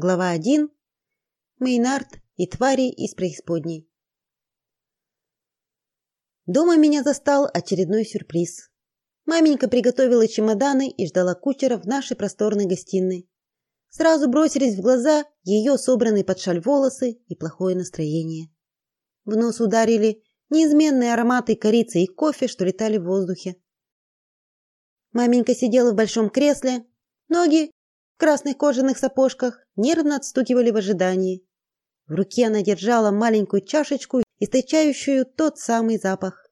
Глава 1. Мейнард и твари из преисподней. Дома меня застал очередной сюрприз. Маменька приготовила чемоданы и ждала кучера в нашей просторной гостиной. Сразу бросились в глаза ее собранные под шаль волосы и плохое настроение. В нос ударили неизменные ароматы корицы и кофе, что летали в воздухе. Маменька сидела в большом кресле, ноги в красных кожаных сапожках нервно отстукивали в ожидании. В руке она держала маленькую чашечку, источающую тот самый запах.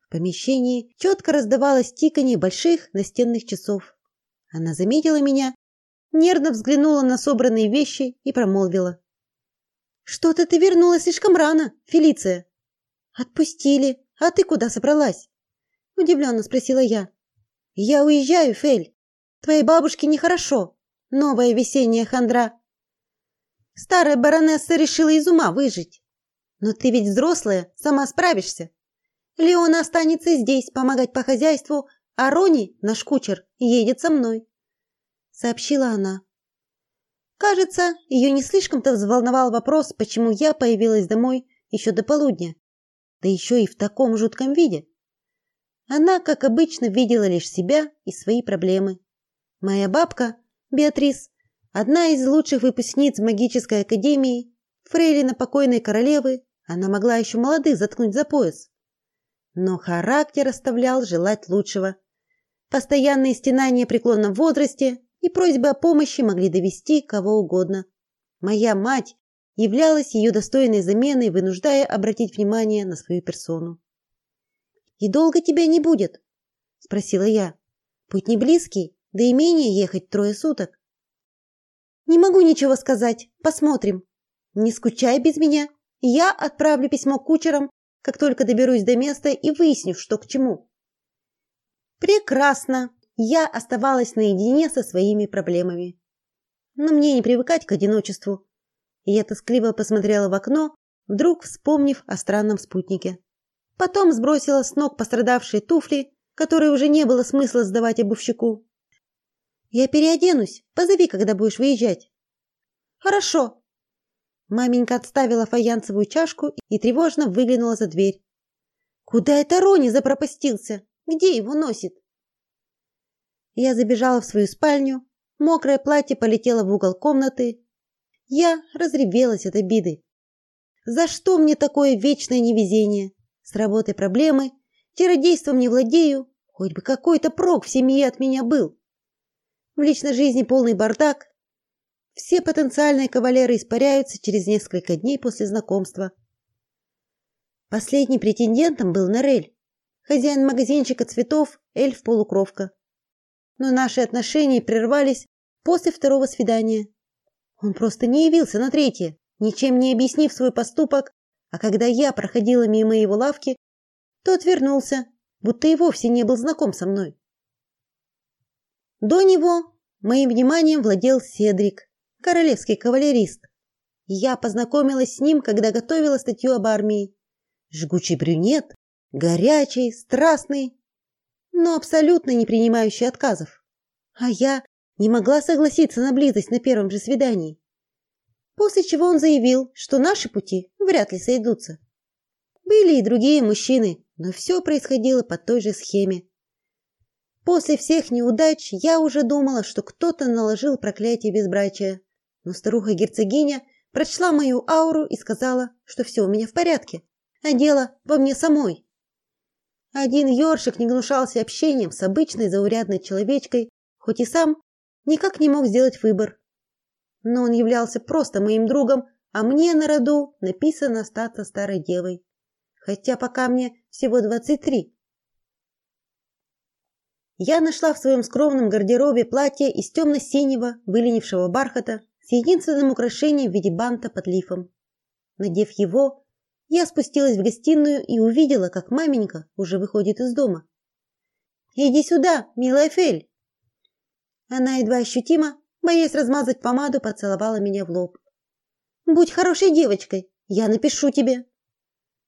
В помещении четко раздавалось тиканье больших настенных часов. Она заметила меня, нервно взглянула на собранные вещи и промолвила: "Что-то ты вернулась слишком рано, Фелиция". "Отпустили. А ты куда собралась?" удивленно спросила я. "Я уезжаю, Фель. Твоей бабушке нехорошо новая весенняя хандра. Старая баронесса решила из ума выжить. Но ты ведь взрослая, сама справишься. Леона останется здесь помогать по хозяйству, а Рони, наш кучер, едет со мной, сообщила она. Кажется, ее не слишком-то взволновал вопрос, почему я появилась домой еще до полудня, да еще и в таком жутком виде. Она, как обычно, видела лишь себя и свои проблемы. Моя бабка Беатрис, одна из лучших выпускниц магической академии, фрейлина покойной королевы, она могла еще молодых заткнуть за пояс. Но характер оставлял желать лучшего. Постоянные стенания при преклонном возрасте и просьбы о помощи могли довести кого угодно. Моя мать являлась ее достойной заменой, вынуждая обратить внимание на свою персону. «И долго тебя не будет?» – спросила я. «Путь не близкий, до имения ехать трое суток. Не могу ничего сказать. Посмотрим. Не скучай без меня. Я отправлю письмо кучерам, как только доберусь до места и выясню, что к чему. Прекрасно. Я оставалась наедине со своими проблемами. Но мне не привыкать к одиночеству. И я тоскливо посмотрела в окно, вдруг вспомнив о странном спутнике. Потом сбросила с ног пострадавшие туфли, которые уже не было смысла сдавать обувщику, я переоденусь. Позови, когда будешь выезжать. Хорошо. Маменька отставила фаянсовую чашку и тревожно выглянула за дверь. Куда это Рони запропастился? Где его носит? Я забежала в свою спальню. Мокрое платье полетело в угол комнаты. Я разревелась от обиды. За что мне такое вечное невезение? С работой проблемы, чародейством не владею, хоть бы какой-то прок в семье от меня был. В личной жизни полный бардак. Все потенциальные кавалеры испаряются через несколько дней после знакомства. Последним претендентом был Нерель, хозяин магазинчика цветов, эльф-полукровка. Но наши отношения прервались после второго свидания. Он просто не явился на третье, ничем не объяснив свой поступок, а когда я проходила мимо его лавки, то отвернулся, будто и вовсе не был знаком со мной. До него моим вниманием владел Седрик, королевский кавалерист. Я познакомилась с ним, когда готовила статью об армии. Жгучий брюнет, горячий, страстный, но абсолютно не принимающий отказов. А я не могла согласиться на близость на первом же свидании. После чего он заявил, что наши пути вряд ли сойдутся. Были и другие мужчины, но все происходило по той же схеме. После всех неудач я уже думала, что кто-то наложил проклятие безбрачия. Но старуха-герцогиня прочла мою ауру и сказала, что все у меня в порядке, а дело во мне самой. Один ёршик не гнушался общением с обычной заурядной человечкой, хоть и сам никак не мог сделать выбор. Но он являлся просто моим другом, а мне на роду написано остаться старой девой. Хотя пока мне всего двадцать три. Я нашла в своем скромном гардеробе платье из темно-синего выленившего бархата с единственным украшением в виде банта под лифом. Надев его, я спустилась в гостиную и увидела, как маменька уже выходит из дома. «Иди сюда, милая Фель!» Она едва ощутимо, боясь размазать помаду, поцеловала меня в лоб. «Будь хорошей девочкой, я напишу тебе».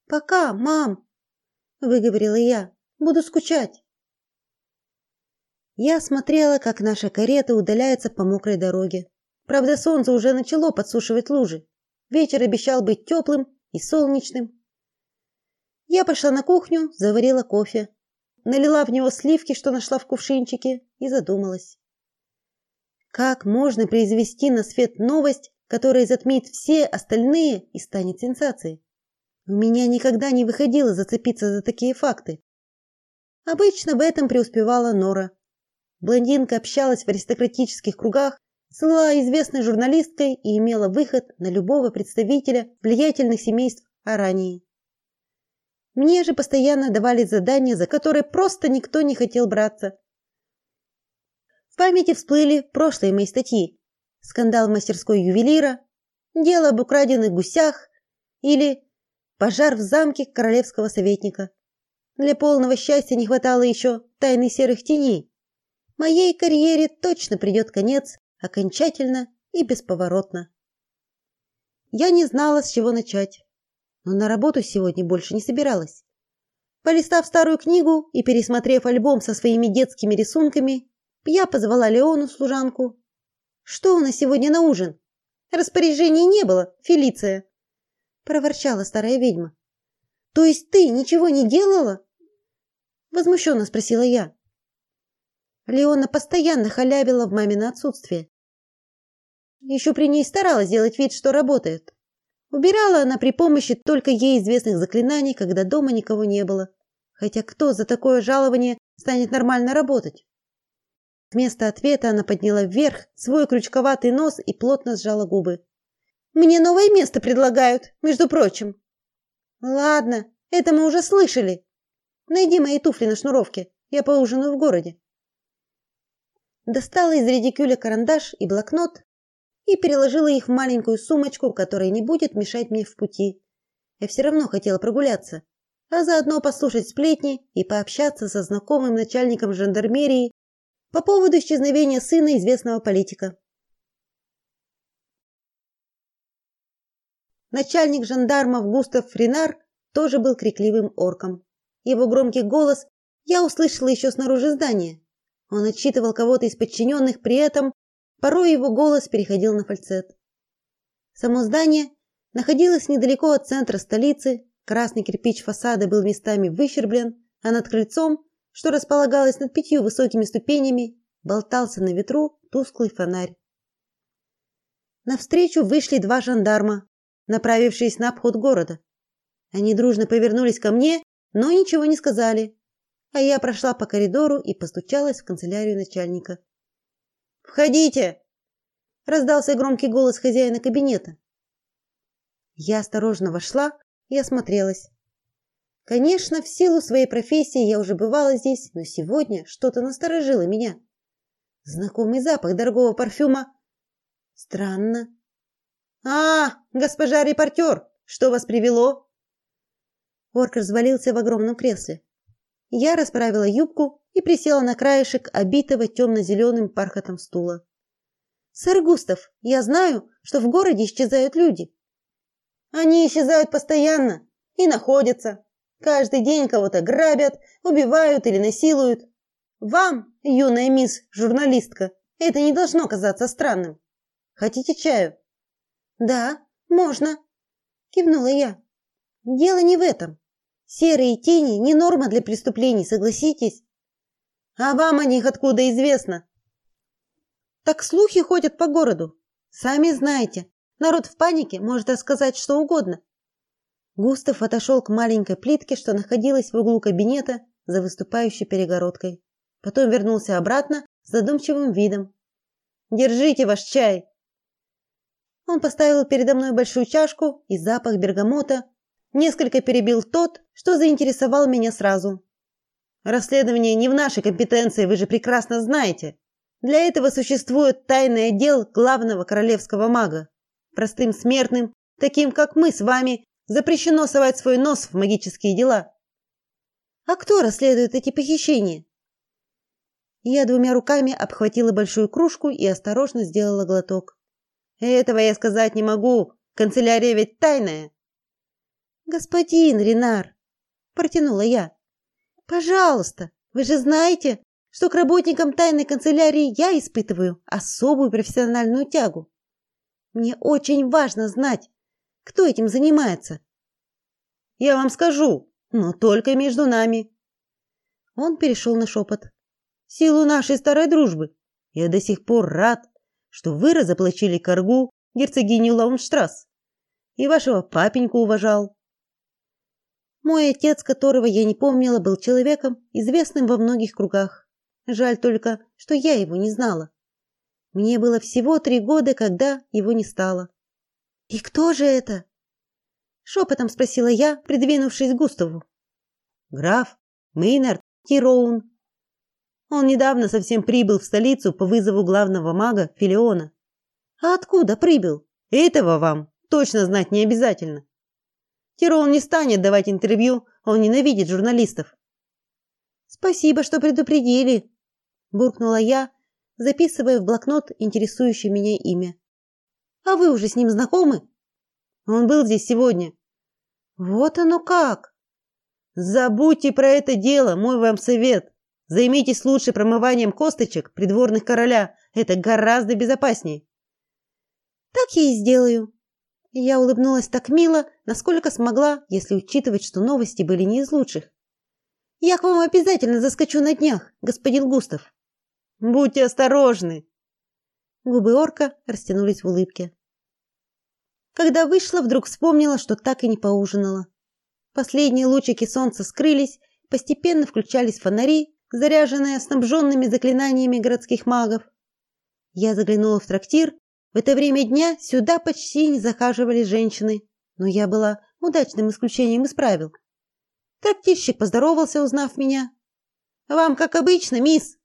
«Пока, мам!» – выговорила я. «Буду скучать». Я смотрела, как наша карета удаляется по мокрой дороге. Правда, солнце уже начало подсушивать лужи. Вечер обещал быть теплым и солнечным. Я пошла на кухню, заварила кофе, налила в него сливки, что нашла в кувшинчике, и задумалась. Как можно произвести на свет новость, которая затмит все остальные и станет сенсацией? У меня никогда не выходило зацепиться за такие факты. Обычно в этом преуспевала Нора. Блондинка общалась в аристократических кругах, была известной журналисткой и имела выход на любого представителя влиятельных семейств Арании. Мне же постоянно давали задания, за которые просто никто не хотел браться. В памяти всплыли прошлые мои статьи. Скандал в мастерской ювелира, дело об украденных гусях или пожар в замке королевского советника. Для полного счастья не хватало еще тайны серых теней. Моей карьере точно придет конец, окончательно и бесповоротно. Я не знала, с чего начать но на работу сегодня больше не собиралась. Полистав старую книгу и пересмотрев альбом со своими детскими рисунками, я позвала Леону служанку. Что у нас сегодня на ужин? Распоряжений не было, Фелиция, проворчала старая ведьма. То есть ты ничего не делала? возмущенно спросила я. Леона постоянно халявила в мамино отсутствие. Еще при ней старалась сделать вид, что работает. Убирала она при помощи только ей известных заклинаний, когда дома никого не было. Хотя кто за такое жалование станет нормально работать? Вместо ответа она подняла вверх свой крючковатый нос и плотно сжала губы. Мне новое место предлагают, между прочим. Ладно, это мы уже слышали. Найди мои туфли на шнуровке. Я поужинаю в городе. Достала из редикюля карандаш и блокнот и переложила их в маленькую сумочку, которая не будет мешать мне в пути. Я все равно хотела прогуляться, а заодно послушать сплетни и пообщаться со знакомым начальником жандармерии по поводу исчезновения сына известного политика. Начальник жандармов Густав Фринар тоже был крикливым орком. Его громкий голос я услышала еще снаружи здания. Он отчитывал кого-то из подчиненных, при этом Порой его голос переходил на фальцет. Само здание находилось недалеко от центра столицы. Красный кирпич фасада был местами выщерблен, а над крыльцом, что располагалось над пятью высокими ступенями, болтался на ветру тусклый фонарь. Навстречу вышли два жандарма, направившиеся на обход города. Они дружно повернулись ко мне, но ничего не сказали. А я прошла по коридору и постучалась в канцелярию начальника. Входите, раздался громкий голос хозяина кабинета. Я осторожно вошла и осмотрелась. Конечно, в силу своей профессии я уже бывала здесь, но сегодня что-то насторожило меня. Знакомый запах дорогого парфюма. Странно. А, госпожа репортер, что вас привело? Орк развалился в огромном кресле. Я расправила юбку и присела на краешек обитого темно зеленым бархатом стула. Сэр Густав, я знаю, что в городе исчезают люди. Они исчезают постоянно и находятся. Каждый день кого-то грабят, убивают или насилуют. Вам, юная мисс журналистка, это не должно казаться странным. Хотите чаю? Да, можно, кивнула я. Дело не в этом. Серые тени не норма для преступлений, согласитесь? А вам о них откуда известно? Так слухи ходят по городу. Сами знаете, народ в панике может рассказать что угодно. Густав отошел к маленькой плитке, что находилась в углу кабинета за выступающей перегородкой. Потом вернулся обратно с задумчивым видом. Держите ваш чай. Он поставил передо мной большую чашку, и запах бергамота несколько перебил тот, что заинтересовал меня сразу. Расследование не в нашей компетенции, вы же прекрасно знаете. Для этого существует тайный отдел главного королевского мага. Простым смертным, таким как мы с вами, запрещено совать свой нос в магические дела. А кто расследует эти похищения? Я двумя руками обхватила большую кружку и осторожно сделала глоток. Этого я сказать не могу. Канцелярия ведь тайная. Господин Ренар, протянула я. Пожалуйста, вы же знаете, что к работникам тайной канцелярии я испытываю особую профессиональную тягу. Мне очень важно знать, кто этим занимается. Я вам скажу, но только между нами. Он перешел на шепот. силу нашей старой дружбы я до сих пор рад, что вы разоплачили коргу герцогиню Лаунштрасс и вашего папеньку уважал. Мой отец, которого я не помнила, был человеком, известным во многих кругах. Жаль только, что я его не знала. Мне было всего три года, когда его не стало. И кто же это? Шепотом спросила я, придвинувшись к Густаву. Граф Мейнард Тироун. Он недавно совсем прибыл в столицу по вызову главного мага Филиона. А откуда прибыл? Этого вам точно знать не обязательно. Тироун не станет давать интервью, он ненавидит журналистов. Спасибо, что предупредили, буркнула я, записывая в блокнот интересующее меня имя. А вы уже с ним знакомы? Он был здесь сегодня. Вот оно как. Забудьте про это дело, мой вам совет. Займитесь лучше промыванием косточек придворных короля. Это гораздо безопаснее. Так я и сделаю. Я улыбнулась так мило, насколько смогла, если учитывать, что новости были не из лучших. Я к вам обязательно заскочу на днях, господин Густав. Будьте осторожны. Губы орка растянулись в улыбке. Когда вышла, вдруг вспомнила, что так и не поужинала. Последние лучики солнца скрылись, постепенно включались фонари, заряженные снабженными заклинаниями городских магов. Я заглянула в трактир. В это время дня сюда почти не захаживали женщины, но я была удачным исключением из правил. Трактирщик поздоровался, узнав меня. «Вам, как обычно, мисс?»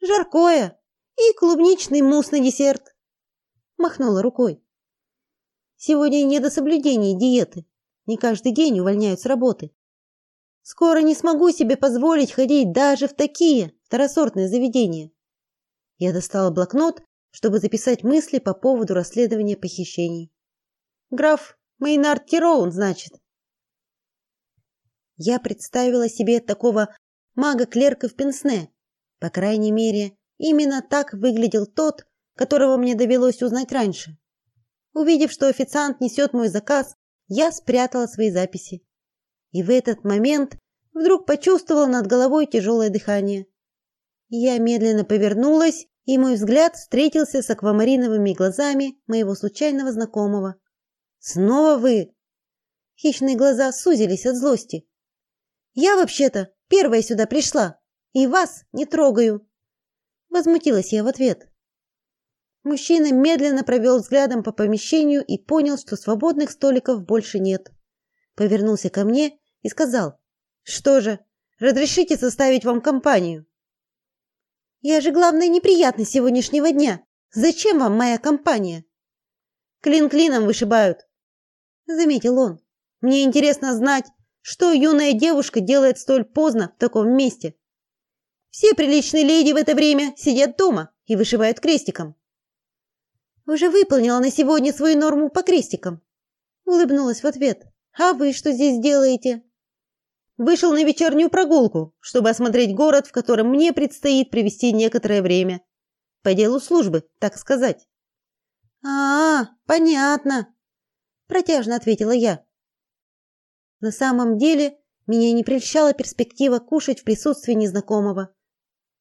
«Жаркое и клубничный мусс на десерт», – махнула рукой. Сегодня не до соблюдения диеты. Не каждый день увольняют с работы. Скоро не смогу себе позволить ходить даже в такие второсортные заведения. Я достала блокнот, чтобы записать мысли по поводу расследования похищений. Граф Мейнард Тироун, значит. Я представила себе такого мага-клерка в Пенсне. По крайней мере, именно так выглядел тот, которого мне довелось узнать раньше. Увидев, что официант несет мой заказ, я спрятала свои записи. И в этот момент вдруг почувствовала над головой тяжелое дыхание. Я медленно повернулась, и мой взгляд встретился с аквамариновыми глазами моего случайного знакомого. Снова вы? Хищные глаза сузились от злости. Я вообще-то первая сюда пришла и вас не трогаю. Возмутилась я в ответ. Мужчина медленно провел взглядом по помещению и понял, что свободных столиков больше нет. Повернулся ко мне и сказал: "Что же, разрешите составить вам компанию?" "Я же главная неприятность сегодняшнего дня. Зачем вам моя компания?" "Клин клином вышибают", заметил он. "Мне интересно знать, что юная девушка делает столь поздно в таком месте. Все приличные леди в это время сидят дома и вышивают крестиком. Уже выполнила на сегодня свою норму по крестикам. Улыбнулась в ответ. А вы что здесь делаете? Вышел на вечернюю прогулку, чтобы осмотреть город, в котором мне предстоит провести некоторое время. По делу службы, так сказать. А, -а понятно, протяжно ответила я. На самом деле, меня не прельщала перспектива кушать в присутствии незнакомого.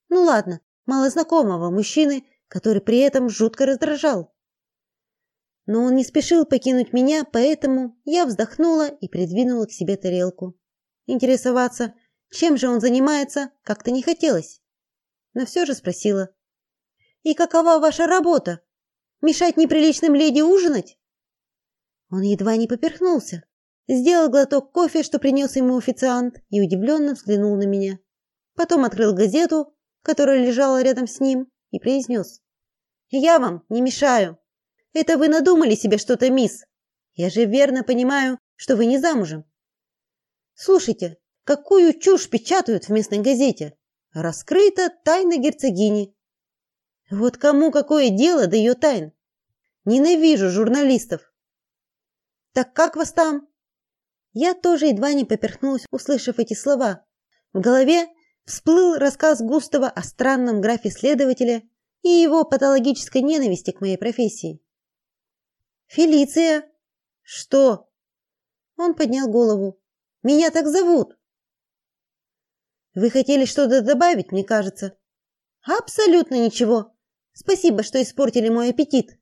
Ну ладно, малознакомого мужчины, который при этом жутко раздражал но он не спешил покинуть меня, поэтому я вздохнула и придвинула к себе тарелку. Интересоваться, чем же он занимается, как-то не хотелось. Но все же спросила: "И какова ваша работа? Мешать неприличным леди ужинать?" Он едва не поперхнулся, сделал глоток кофе, что принес ему официант, и удивленно взглянул на меня. Потом открыл газету, которая лежала рядом с ним, и произнес. "Я вам не мешаю". Это вы надумали себе что-то, мисс? Я же верно понимаю, что вы не замужем. Слушайте, какую чушь печатают в местной газете? Раскрыта тайна герцогини. Вот кому какое дело до ее тайн? Ненавижу журналистов. Так как вас там? Я тоже едва не поперхнулась, услышав эти слова. В голове всплыл рассказ Густава о странном графе следователя и его патологической ненависти к моей профессии. Фелиция. Что? Он поднял голову. Меня так зовут. Вы хотели что-то добавить, мне кажется. Абсолютно ничего. Спасибо, что испортили мой аппетит.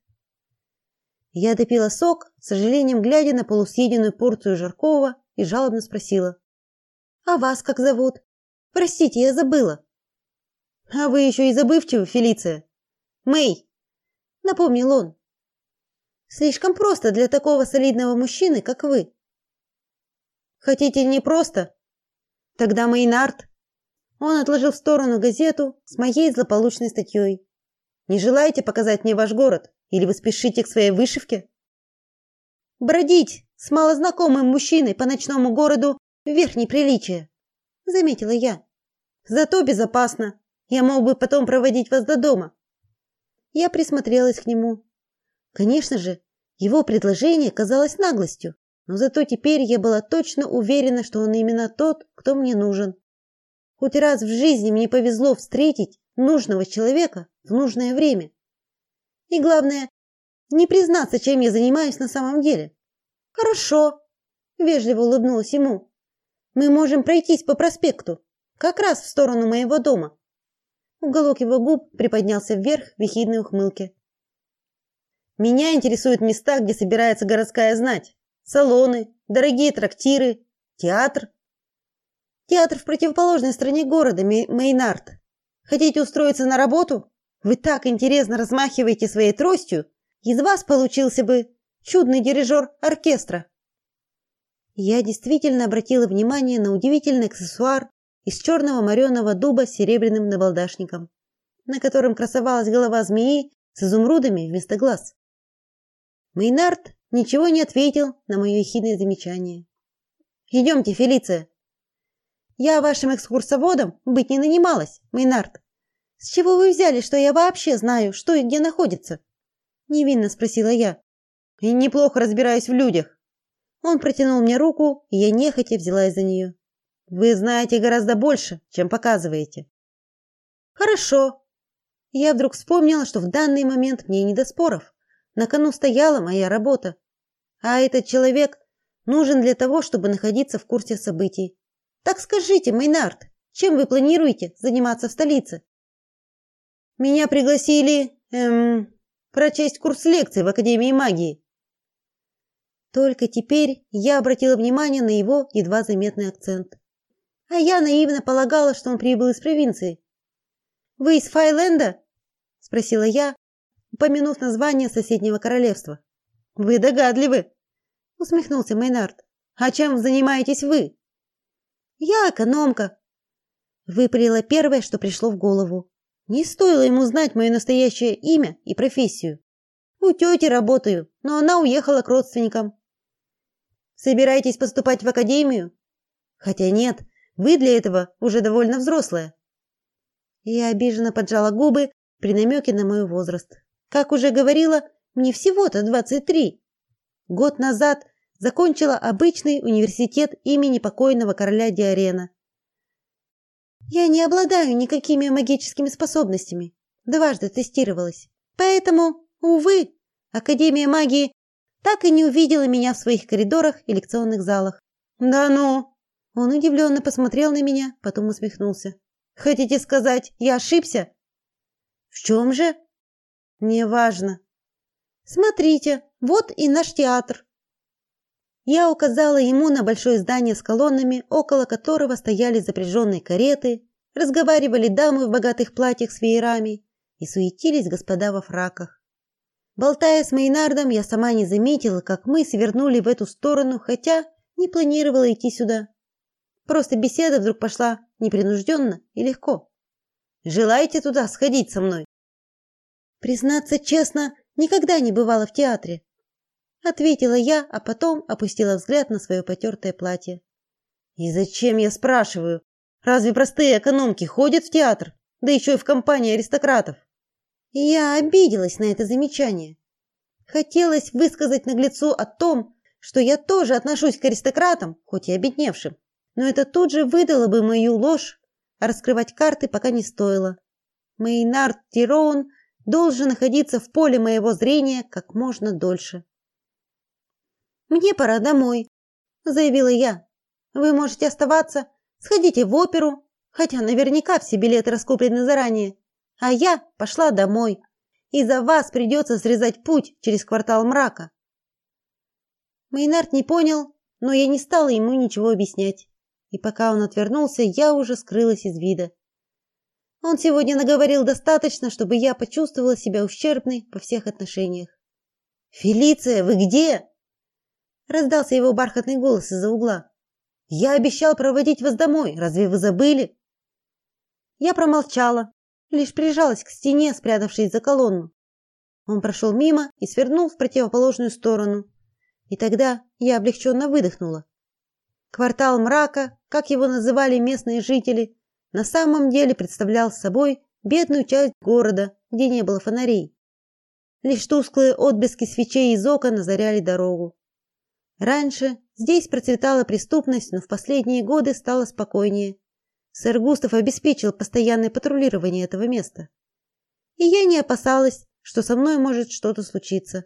Я допила сок, с сожалением глядя на полусъеденную порцию жаркого, и жалобно спросила: "А вас как зовут? Простите, я забыла". "А вы еще и забывчивы, Фелиция". "Мэй", напомнил он. "Слишком просто для такого солидного мужчины, как вы". "Хотите не просто? Тогда Мейнард". Он отложил в сторону газету с моей злополучной статьей. "Не желаете показать мне ваш город?" Или вы спешите к своей вышивке? Бродить с малознакомым мужчиной по ночному городу верх неприличия, заметила я. Зато безопасно. Я мог бы потом проводить вас до дома. Я присмотрелась к нему. Конечно же, его предложение казалось наглостью, но зато теперь я была точно уверена, что он именно тот, кто мне нужен. Хоть раз в жизни мне повезло встретить нужного человека в нужное время. И главное, не признаться, чем я занимаюсь на самом деле. Хорошо, вежливо улыбнулась ему. Мы можем пройтись по проспекту, как раз в сторону моего дома. Уголок его губ приподнялся вверх в ехидной ухмылке. Меня интересуют места, где собирается городская знать. Салоны, дорогие трактиры, театр. Театр в противоположной стороне города, Мейнард. Хотите устроиться на работу? Вы так интересно размахиваете своей тростью, из вас получился бы чудный дирижер оркестра. Я действительно обратила внимание на удивительный аксессуар из черного мореного дуба с серебряным набалдашником, на котором красовалась голова змеи с изумрудами вместо глаз. Мейнард ничего не ответил на мое ехидное замечание. Идемте, Фелиция. Я вашим экскурсоводом быть не нанималась, Мейнард. С чего вы взяли, что я вообще знаю, что и где находится? невинно спросила я. И неплохо разбираюсь в людях. Он протянул мне руку, и я нехотя взялась за нее. Вы знаете гораздо больше, чем показываете. Хорошо. Я вдруг вспомнила, что в данный момент мне не до споров. На кону стояла моя работа. А этот человек нужен для того, чтобы находиться в курсе событий. Так скажите, Мейнард, чем вы планируете заниматься в столице? Меня пригласили, эм, прочесть курс лекций в Академии магии. Только теперь я обратила внимание на его едва заметный акцент. А я наивно полагала, что он прибыл из провинции. Вы из Файленда? спросила я, упомянув название соседнего королевства. Вы догадливы, усмехнулся Мейнард. А чем занимаетесь вы? Я экономка. Выпалила первое, что пришло в голову. Не стоило ему знать мое настоящее имя и профессию. У тети работаю, но она уехала к родственникам. Собираетесь поступать в академию? Хотя нет, вы для этого уже довольно взрослая. Я обиженно поджала губы при намеке на мой возраст. Как уже говорила, мне всего-то 23. Год назад закончила обычный университет имени покойного короля Диарена. Я не обладаю никакими магическими способностями. Дважды тестировалась. Поэтому, увы, Академия магии так и не увидела меня в своих коридорах и лекционных залах. Да ну. Он удивленно посмотрел на меня, потом усмехнулся. Хотите сказать, я ошибся? В чем же? Неважно. Смотрите, вот и наш театр. Я указала ему на большое здание с колоннами, около которого стояли запряженные кареты, разговаривали дамы в богатых платьях с веерами и суетились господа во фраках. Болтая с Мейнардом, я сама не заметила, как мы свернули в эту сторону, хотя не планировала идти сюда. Просто беседа вдруг пошла непринужденно и легко. Желаете туда сходить со мной? Признаться честно, никогда не бывала в театре ответила я, а потом опустила взгляд на свое потертое платье. И зачем я спрашиваю? Разве простые экономки ходят в театр, да еще и в компании аристократов? Я обиделась на это замечание. Хотелось высказать наглецу о том, что я тоже отношусь к аристократам, хоть и обедневшим. Но это тут же выдало бы мою ложь, а раскрывать карты пока не стоило. Мейнард Тироун должен находиться в поле моего зрения как можно дольше. Мне пора домой, заявила я. Вы можете оставаться, сходите в оперу, хотя наверняка все билеты раскуплены заранее. А я пошла домой. Из-за вас придется срезать путь через квартал мрака. Мейнард не понял, но я не стала ему ничего объяснять. И пока он отвернулся, я уже скрылась из вида. Он сегодня наговорил достаточно, чтобы я почувствовала себя ущербной во всех отношениях. «Фелиция, вы где?» Раздался его бархатный голос из-за угла. «Я обещал проводить вас домой. Разве вы забыли?» Я промолчала, лишь прижалась к стене, спрятавшись за колонну. Он прошел мимо и свернул в противоположную сторону. И тогда я облегченно выдохнула. Квартал мрака, как его называли местные жители, на самом деле представлял собой бедную часть города, где не было фонарей. Лишь тусклые отблески свечей из окон озаряли дорогу. Раньше здесь процветала преступность, но в последние годы стало спокойнее. Сэр Густав обеспечил постоянное патрулирование этого места. И я не опасалась, что со мной может что-то случиться.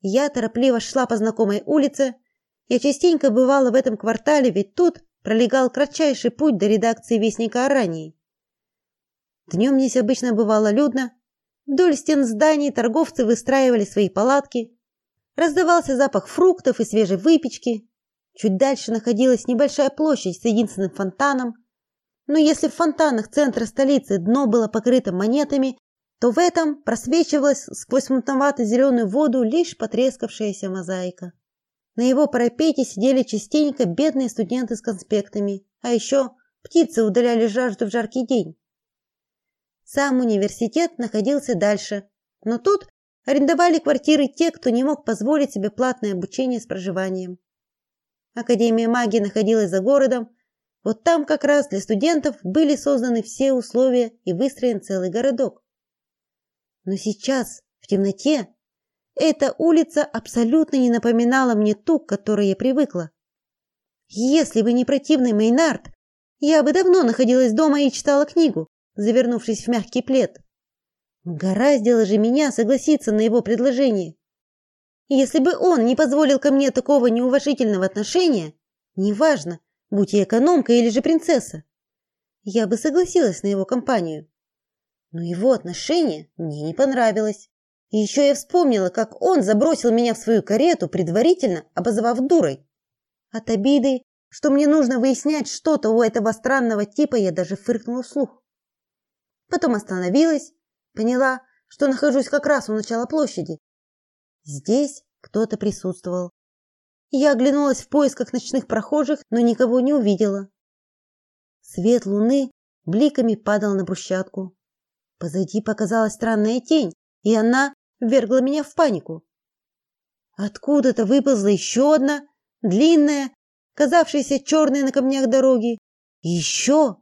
Я торопливо шла по знакомой улице. Я частенько бывала в этом квартале, ведь тут пролегал кратчайший путь до редакции Вестника Арании. Днем здесь обычно бывало людно. Вдоль стен зданий торговцы выстраивали свои палатки. Раздавался запах фруктов и свежей выпечки. Чуть дальше находилась небольшая площадь с единственным фонтаном. Но если в фонтанах центра столицы дно было покрыто монетами, то в этом просвечивалась сквозь мутновато-зеленую воду лишь потрескавшаяся мозаика. На его парапете сидели частенько бедные студенты с конспектами, а еще птицы удаляли жажду в жаркий день. Сам университет находился дальше, но тут арендовали квартиры те, кто не мог позволить себе платное обучение с проживанием. Академия магии находилась за городом. Вот там как раз для студентов были созданы все условия и выстроен целый городок. Но сейчас, в темноте, эта улица абсолютно не напоминала мне ту, к которой я привыкла. Если бы не противный Мейнард, я бы давно находилась дома и читала книгу, завернувшись в мягкий плед. Гораздило же меня согласиться на его предложение. Если бы он не позволил ко мне такого неуважительного отношения, неважно, будь я экономка или же принцесса, я бы согласилась на его компанию. Но его отношение мне не понравилось. И еще я вспомнила, как он забросил меня в свою карету, предварительно обозвав дурой. От обиды, что мне нужно выяснять что-то у этого странного типа, я даже фыркнула вслух. Потом остановилась, поняла, что нахожусь как раз у начала площади, Здесь кто-то присутствовал. Я оглянулась в поисках ночных прохожих, но никого не увидела. Свет луны бликами падал на брусчатку. Позади показалась странная тень, и она ввергла меня в панику. Откуда-то выползла еще одна, длинная, казавшаяся черной на камнях дороги. Еще!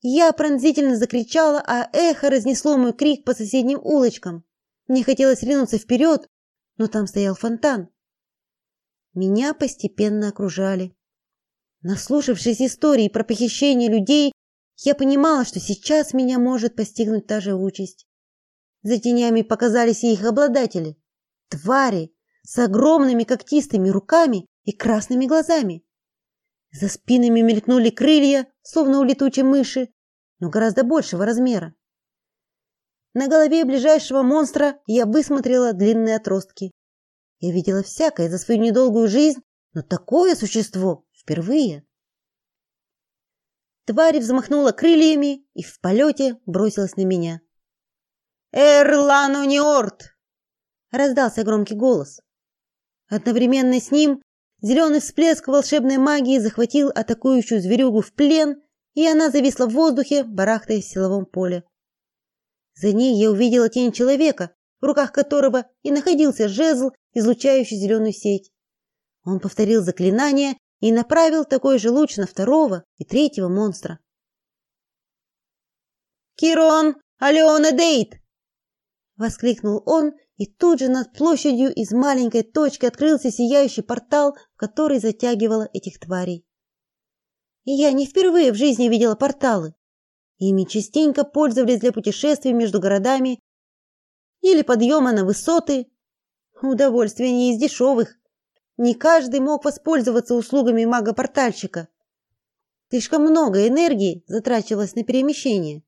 Я пронзительно закричала, а эхо разнесло мой крик по соседним улочкам. Мне хотелось ринуться вперед, но там стоял фонтан. Меня постепенно окружали. Наслушавшись историй про похищение людей, я понимала, что сейчас меня может постигнуть та же участь. За тенями показались и их обладатели. Твари с огромными когтистыми руками и красными глазами. За спинами мелькнули крылья, словно у летучей мыши, но гораздо большего размера. На голове ближайшего монстра я высмотрела длинные отростки. Я видела всякое за свою недолгую жизнь, но такое существо впервые. Тварь взмахнула крыльями и в полете бросилась на меня. «Эрлануниорт!» — раздался громкий голос. Одновременно с ним зеленый всплеск волшебной магии захватил атакующую зверюгу в плен, и она зависла в воздухе, барахтаясь в силовом поле. За ней я увидела тень человека, в руках которого и находился жезл, излучающий зеленую сеть. Он повторил заклинание и направил такой же луч на второго и третьего монстра. «Кирон! Алеона Дейт!» Воскликнул он, и тут же над площадью из маленькой точки открылся сияющий портал, в который затягивало этих тварей. И я не впервые в жизни видела порталы. Ими частенько пользовались для путешествий между городами или подъема на высоты. Удовольствие не из дешевых. Не каждый мог воспользоваться услугами мага-портальщика. Слишком много энергии затрачивалось на перемещение.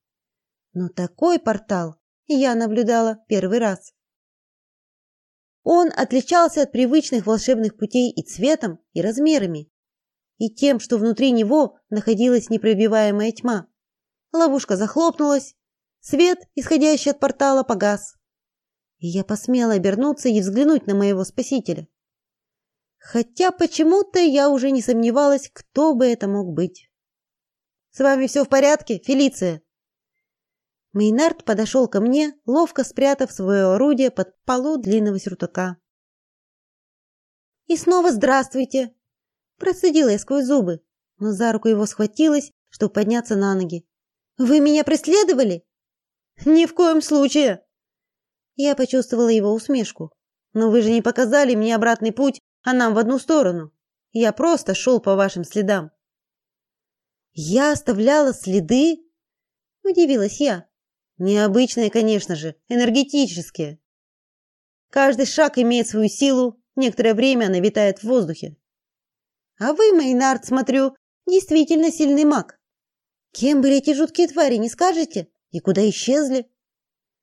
Но такой портал я наблюдала первый раз. Он отличался от привычных волшебных путей и цветом, и размерами, и тем, что внутри него находилась непробиваемая тьма. Ловушка захлопнулась, свет, исходящий от портала, погас. И я посмела обернуться и взглянуть на моего спасителя. Хотя почему-то я уже не сомневалась, кто бы это мог быть. С вами все в порядке, Фелиция? Мейнард подошел ко мне, ловко спрятав свое орудие под полу длинного сюртука. И снова здравствуйте, процедила я сквозь зубы, но за руку его схватилась, чтобы подняться на ноги. Вы меня преследовали? Ни в коем случае. Я почувствовала его усмешку. Но вы же не показали мне обратный путь, а нам в одну сторону. Я просто шел по вашим следам. Я оставляла следы? Удивилась я. Необычные, конечно же, энергетические. Каждый шаг имеет свою силу, некоторое время она витает в воздухе. А вы, Мейнард, смотрю, действительно сильный маг. Кем были эти жуткие твари, не скажете? И куда исчезли?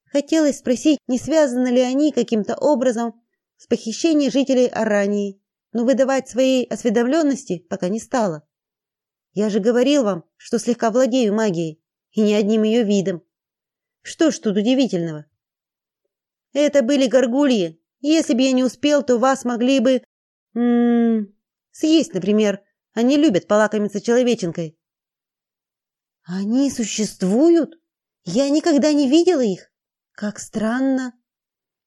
Хотелось спросить, не связаны ли они каким-то образом с похищением жителей Арании, но выдавать своей осведомленности пока не стала. Я же говорил вам, что слегка владею магией, и не одним ее видом. Что ж тут удивительного? Это были горгульи. Если бы я не успел, то вас могли бы м съесть, например. Они любят полакомиться человеченкой. Они существуют? Я никогда не видела их. Как странно.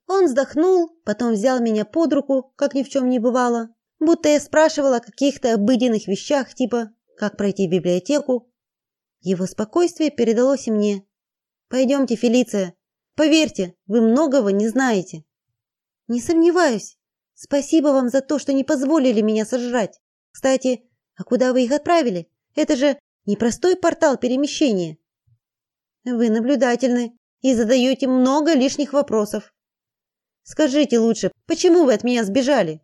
Он вздохнул, потом взял меня под руку, как ни в чем не бывало, будто я спрашивала о каких-то обыденных вещах, типа как пройти в библиотеку. Его спокойствие передалось и мне. Пойдемте, Фелиция. Поверьте, вы многого не знаете. Не сомневаюсь. Спасибо вам за то, что не позволили меня сожрать. Кстати, а куда вы их отправили? Это же непростой портал перемещения. Вы наблюдательны и задаете много лишних вопросов. Скажите лучше, почему вы от меня сбежали?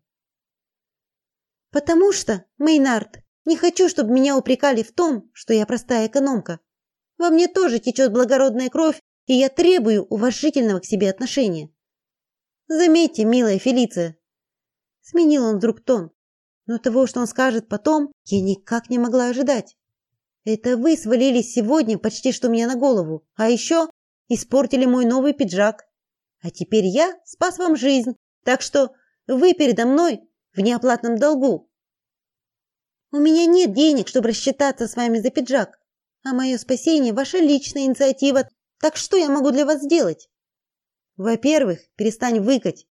Потому что, Мейнард, не хочу, чтобы меня упрекали в том, что я простая экономка. Во мне тоже течет благородная кровь, и я требую уважительного к себе отношения. Заметьте, милая Фелиция, сменил он вдруг тон. Но того, что он скажет потом, я никак не могла ожидать. Это вы свалились сегодня почти что мне на голову, а еще испортили мой новый пиджак. А теперь я спас вам жизнь, так что вы передо мной в неоплатном долгу. У меня нет денег, чтобы рассчитаться с вами за пиджак. А мое спасение ваша личная инициатива. Так что я могу для вас сделать? Во-первых, перестань выкать.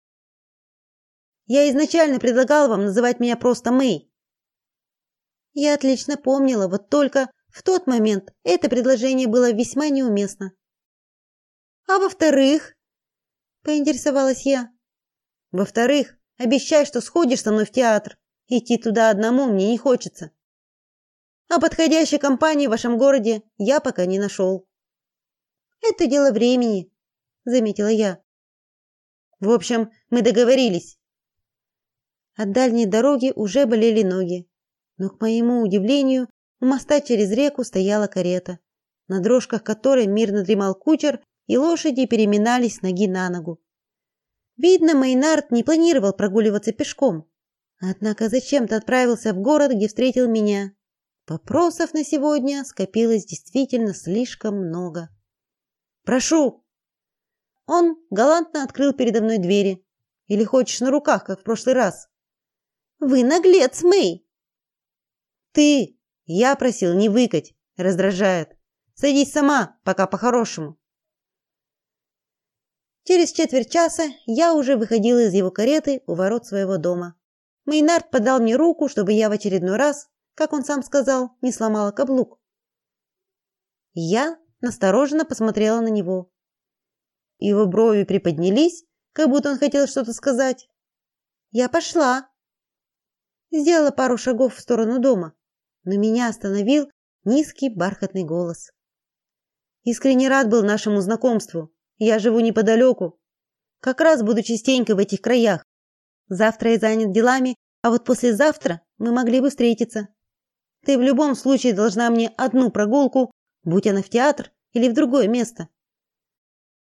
Я изначально предлагал вам называть меня просто Мэй. Я отлично помнила, вот только в тот момент это предложение было весьма неуместно. А во-вторых, поинтересовалась я. Во-вторых, обещай, что сходишь со мной в театр. Идти туда одному мне не хочется. А подходящей компании в вашем городе я пока не нашел. Это дело времени, заметила я. В общем, мы договорились. От дальней дороги уже болели ноги, но к моему удивлению, у моста через реку стояла карета, на дрожках которой мирно дремал кучер, и лошади переминались с ноги на ногу. Видно, Мейнард не планировал прогуливаться пешком, однако зачем-то отправился в город, где встретил меня. Вопросов на сегодня скопилось действительно слишком много. Прошу. Он галантно открыл передо мной двери. Или хочешь на руках, как в прошлый раз? Вы наглец, Мэй. Ты, я просил не выкать, раздражает. Садись сама, пока по-хорошему. Через четверть часа я уже выходила из его кареты у ворот своего дома. Мейнард подал мне руку, чтобы я в очередной раз как он сам сказал, не сломала каблук. Я настороженно посмотрела на него. Его брови приподнялись, как будто он хотел что-то сказать. Я пошла. Сделала пару шагов в сторону дома, но меня остановил низкий бархатный голос. Искренне рад был нашему знакомству. Я живу неподалеку. Как раз буду частенько в этих краях. Завтра я занят делами, а вот послезавтра мы могли бы встретиться. Ты в любом случае должна мне одну прогулку, будь она в театр или в другое место.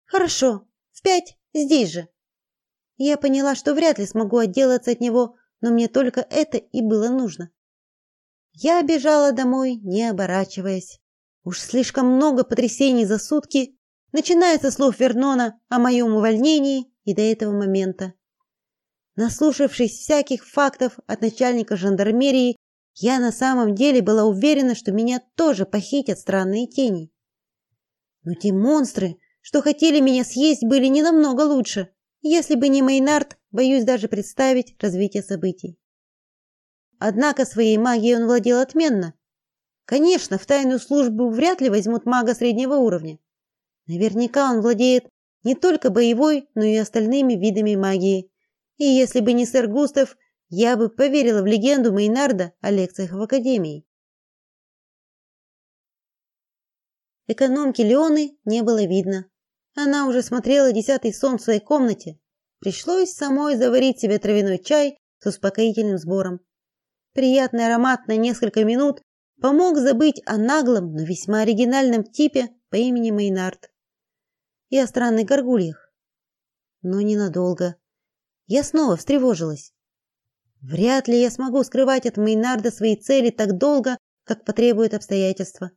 Хорошо, в пять, здесь же. Я поняла, что вряд ли смогу отделаться от него, но мне только это и было нужно. Я бежала домой, не оборачиваясь. Уж слишком много потрясений за сутки, начиная со слов Вернона о моем увольнении и до этого момента. Наслушавшись всяких фактов от начальника жандармерии, я на самом деле была уверена, что меня тоже похитят странные тени. Но те монстры, что хотели меня съесть, были не намного лучше. Если бы не Мейнард, боюсь даже представить развитие событий. Однако своей магией он владел отменно. Конечно, в тайную службу вряд ли возьмут мага среднего уровня. Наверняка он владеет не только боевой, но и остальными видами магии. И если бы не сэр Густав, я бы поверила в легенду Мейнарда о лекциях в академии. Экономки Леоны не было видно. Она уже смотрела десятый сон в своей комнате. Пришлось самой заварить себе травяной чай с успокоительным сбором. Приятный аромат на несколько минут помог забыть о наглом, но весьма оригинальном типе по имени Мейнард и о странных горгульях. Но ненадолго. Я снова встревожилась. Вряд ли я смогу скрывать от Мейнарда свои цели так долго, как потребуют обстоятельства.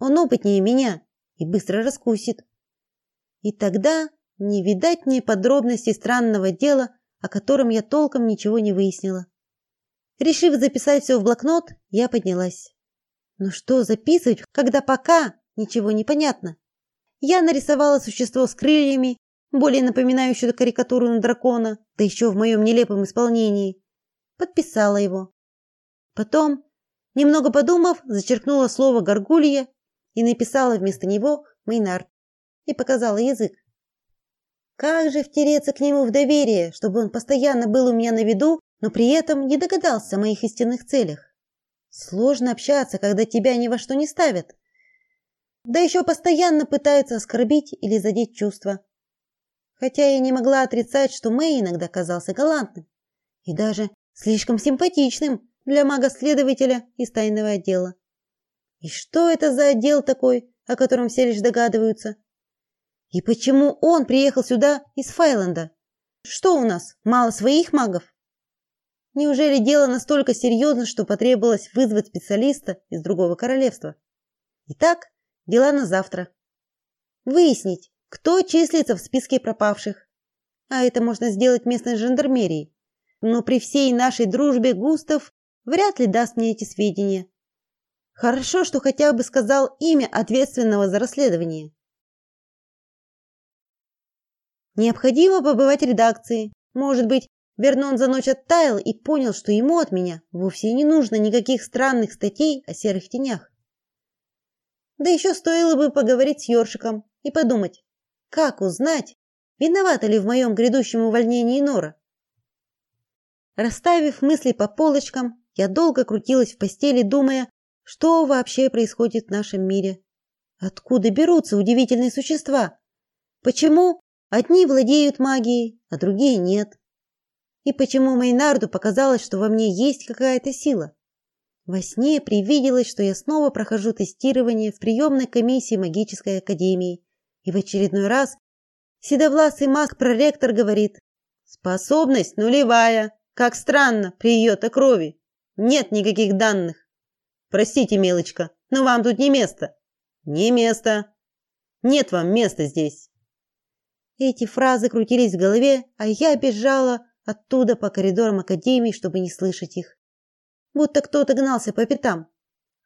Он опытнее меня и быстро раскусит. И тогда не видать мне подробностей странного дела, о котором я толком ничего не выяснила. Решив записать все в блокнот, я поднялась. Ну что записывать, когда пока ничего не понятно? Я нарисовала существо с крыльями, более напоминающее карикатуру на дракона, да еще в моем нелепом исполнении. Подписала его. Потом, немного подумав, зачеркнула слово горгулья и написала вместо него Мейнард и показала язык. Как же втереться к нему в доверие, чтобы он постоянно был у меня на виду но при этом не догадался о моих истинных целях. Сложно общаться, когда тебя ни во что не ставят. Да еще постоянно пытаются оскорбить или задеть чувства. Хотя я не могла отрицать, что Мэй иногда казался галантным и даже слишком симпатичным для мага-следователя из тайного отдела. И что это за отдел такой, о котором все лишь догадываются? И почему он приехал сюда из Файленда? Что у нас, мало своих магов? Неужели дело настолько серьезно, что потребовалось вызвать специалиста из другого королевства? Итак, дела на завтра. Выяснить, кто числится в списке пропавших. А это можно сделать местной жандармерией. Но при всей нашей дружбе Густав вряд ли даст мне эти сведения. Хорошо, что хотя бы сказал имя ответственного за расследование. Необходимо побывать в редакции. Может быть, Вернон за ночь оттаял и понял, что ему от меня вовсе не нужно никаких странных статей о серых тенях. Да еще стоило бы поговорить с Ёршиком и подумать, как узнать, виновата ли в моем грядущем увольнении Нора. Расставив мысли по полочкам, я долго крутилась в постели, думая, что вообще происходит в нашем мире. Откуда берутся удивительные существа? Почему одни владеют магией, а другие нет? И почему Мейнарду показалось, что во мне есть какая-то сила? Во сне привиделось, что я снова прохожу тестирование в приемной комиссии магической академии, и в очередной раз седовласый маг-проректор говорит: "Способность нулевая. Как странно при ее-то крови. Нет никаких данных. Простите, милочка, но вам тут не место. Не место. Нет вам места здесь". Эти фразы крутились в голове, а я бежала оттуда по коридорам академии, чтобы не слышать их. Будто кто-то гнался по пятам.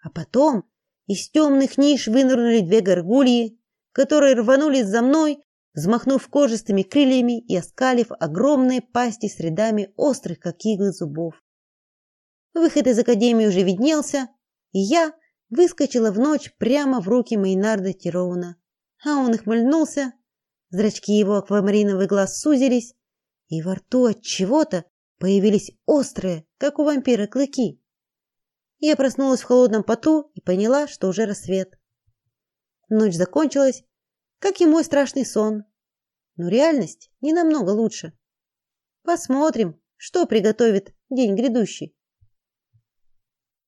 А потом из темных ниш вынырнули две горгульи, которые рванулись за мной, взмахнув кожистыми крыльями и оскалив огромные пасти с рядами острых, как иглы, зубов. Выход из академии уже виднелся, и я выскочила в ночь прямо в руки Мейнарда Тироуна. А он ухмыльнулся, зрачки его аквамариновых глаз сузились, и во рту от чего-то появились острые, как у вампира, клыки. Я проснулась в холодном поту и поняла, что уже рассвет. Ночь закончилась, как и мой страшный сон. Но реальность не намного лучше. Посмотрим, что приготовит день грядущий.